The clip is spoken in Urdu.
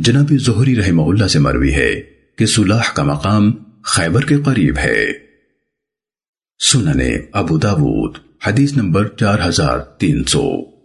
جناب زہری رحمہ اللہ سے مروی ہے کہ صلاح کا مقام خیبر کے قریب ہے۔ سننے ابو داود، حدیث نمبر چار ہزار تین سو۔